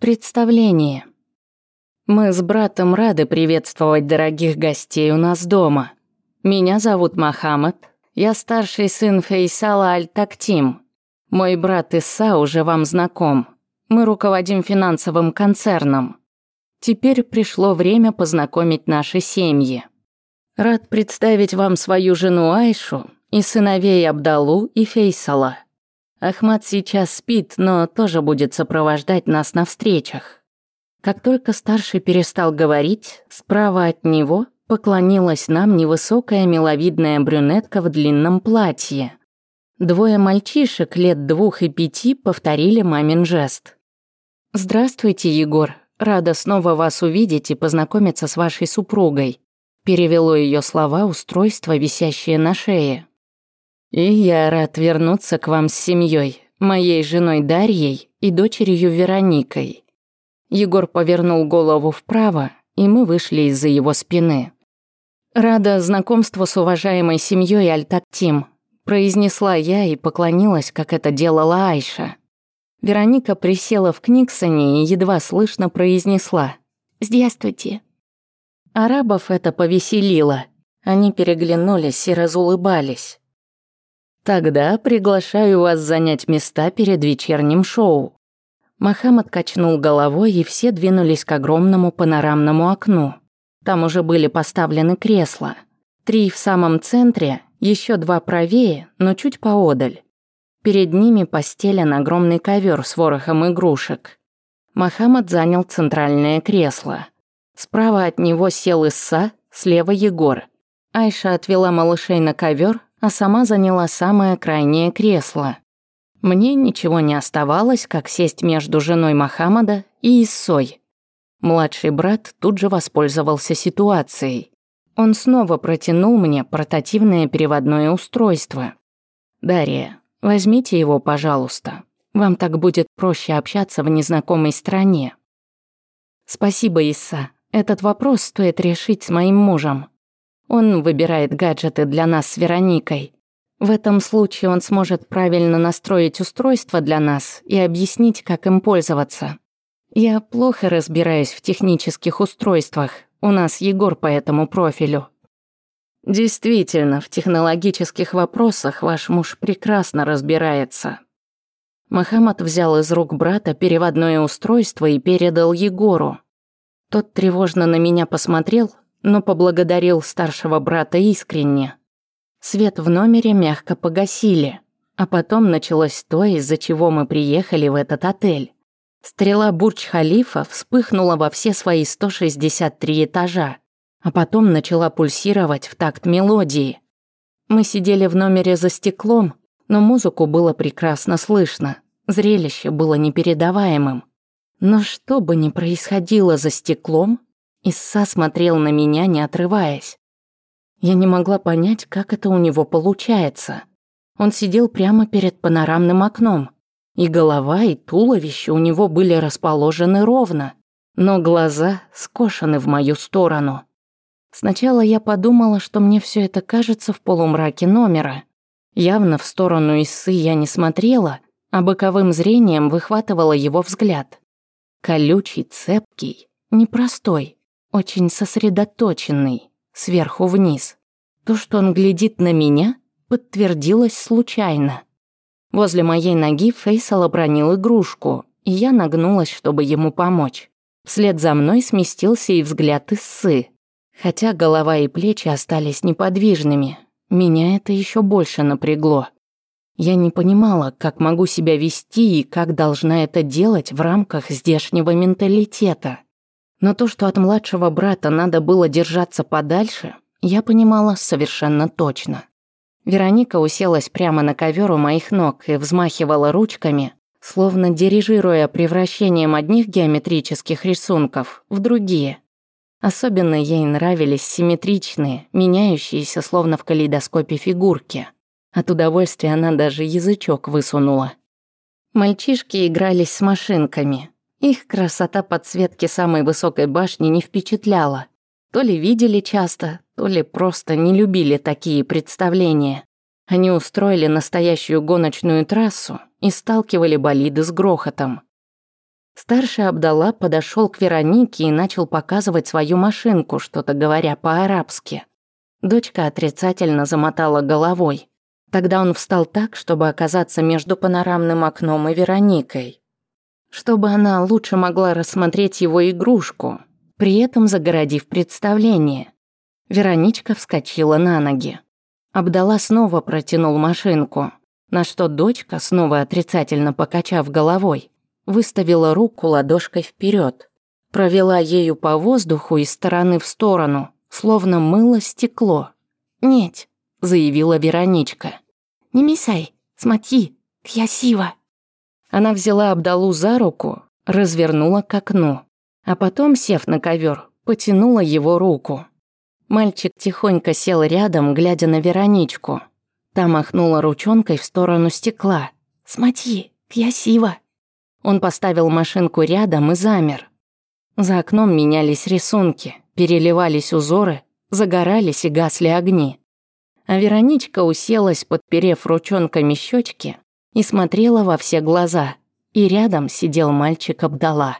Представление. Мы с братом рады приветствовать дорогих гостей у нас дома. Меня зовут Мохаммед. Я старший сын Фейсала Аль-Тактим. Мой брат Иса уже вам знаком. Мы руководим финансовым концерном. Теперь пришло время познакомить наши семьи. Рад представить вам свою жену Айшу и сыновей Абдалу и Фейсала. Ахмат сейчас спит, но тоже будет сопровождать нас на встречах. Как только старший перестал говорить, справа от него поклонилась нам невысокая миловидная брюнетка в длинном платье. Двое мальчишек лет двух и пяти повторили мамин жест. «Здравствуйте, Егор. Рада снова вас увидеть и познакомиться с вашей супругой», перевело ее слова устройство, висящее на шее. И я рад вернуться к вам с семьей, моей женой Дарьей и дочерью Вероникой. Егор повернул голову вправо, и мы вышли из-за его спины. Рада знакомству с уважаемой семьей Альтактим, произнесла я и поклонилась, как это делала Айша. Вероника присела в Книксоне и едва слышно произнесла «Здравствуйте». Арабов это повеселило. Они переглянулись и разулыбались. Тогда приглашаю вас занять места перед вечерним шоу». Мохаммед качнул головой, и все двинулись к огромному панорамному окну. Там уже были поставлены кресла. Три в самом центре, еще два правее, но чуть поодаль. Перед ними постелен огромный ковер с ворохом игрушек. Мохаммед занял центральное кресло. Справа от него сел Исса, слева Егор. Айша отвела малышей на ковер, а сама заняла самое крайнее кресло. Мне ничего не оставалось, как сесть между женой Мохаммада и Иссой. Младший брат тут же воспользовался ситуацией. Он снова протянул мне портативное переводное устройство. «Дарья, возьмите его, пожалуйста. Вам так будет проще общаться в незнакомой стране». «Спасибо, Исса. Этот вопрос стоит решить с моим мужем», он выбирает гаджеты для нас с Вероникой. В этом случае он сможет правильно настроить устройство для нас и объяснить, как им пользоваться. Я плохо разбираюсь в технических устройствах. У нас Егор по этому профилю. Действительно, в технологических вопросах ваш муж прекрасно разбирается. Махамад взял из рук брата переводное устройство и передал Егору. Тот тревожно на меня посмотрел, но поблагодарил старшего брата искренне. Свет в номере мягко погасили, а потом началось то, из-за чего мы приехали в этот отель. Стрела Бурдж-Халифа вспыхнула во все свои 163 этажа, а потом начала пульсировать в такт мелодии. Мы сидели в номере за стеклом, но музыку было прекрасно слышно. Зрелище было непередаваемым. Но что бы ни происходило за стеклом, Исса смотрел на меня, не отрываясь. Я не могла понять, как это у него получается. Он сидел прямо перед панорамным окном. И голова, и туловище у него были расположены ровно, но глаза скошены в мою сторону. Сначала я подумала, что мне все это кажется в полумраке номера. Явно в сторону Иссы я не смотрела, а боковым зрением выхватывала его взгляд. Колючий, цепкий, непростой очень сосредоточенный, сверху вниз. То, что он глядит на меня, подтвердилось случайно. Возле моей ноги Фейсал обронил игрушку, и я нагнулась, чтобы ему помочь. Вслед за мной сместился и взгляд Иссы. Хотя голова и плечи остались неподвижными, меня это еще больше напрягло. Я не понимала, как могу себя вести и как должна это делать в рамках здешнего менталитета. Но то, что от младшего брата надо было держаться подальше, я понимала совершенно точно. Вероника уселась прямо на ковер у моих ног и взмахивала ручками, словно дирижируя превращением одних геометрических рисунков в другие. Особенно ей нравились симметричные, меняющиеся словно в калейдоскопе фигурки. От удовольствия она даже язычок высунула. Мальчишки игрались с машинками, их красота подсветки самой высокой башни не впечатляла. То ли видели часто, то ли просто не любили такие представления. Они устроили настоящую гоночную трассу и сталкивали болиды с грохотом. Старший Абдалла подошел к Веронике и начал показывать свою машинку, что-то говоря по-арабски. Дочка отрицательно замотала головой. Тогда он встал так, чтобы оказаться между панорамным окном и Вероникой чтобы она лучше могла рассмотреть его игрушку, при этом загородив представление. Вероничка вскочила на ноги. Абдала снова протянул машинку, на что дочка, снова отрицательно покачав головой, выставила руку ладошкой вперед, провела ею по воздуху из стороны в сторону, словно мыло стекло. «Нет», — заявила Вероничка. «Не мисай, смотри, сива. Она взяла Абдалу за руку, развернула к окну, а потом, сев на ковер, потянула его руку. Мальчик тихонько сел рядом, глядя на Вероничку. Та махнула ручонкой в сторону стекла. «Смотри, красиво!» Он поставил машинку рядом и замер. За окном менялись рисунки, переливались узоры, загорались и гасли огни. А Вероничка уселась, подперев ручонками щечки, и смотрела во все глаза. И рядом сидел мальчик Абдала.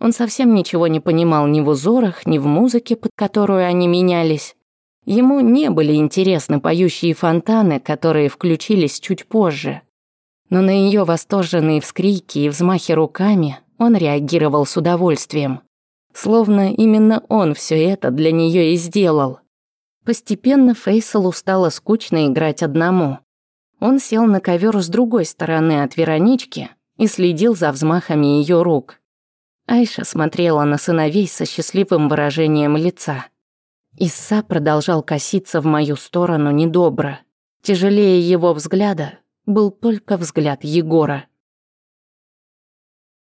Он совсем ничего не понимал ни в узорах, ни в музыке, под которую они менялись. Ему не были интересны поющие фонтаны, которые включились чуть позже. Но на ее восторженные вскрики и взмахи руками он реагировал с удовольствием. Словно именно он все это для нее и сделал. Постепенно Фейсалу стало скучно играть одному – он сел на ковер с другой стороны от Веронички и следил за взмахами ее рук. Айша смотрела на сыновей со счастливым выражением лица. Исса продолжал коситься в мою сторону недобро. Тяжелее его взгляда был только взгляд Егора.